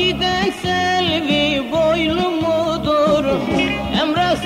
giden selvi boylu mudur? Emre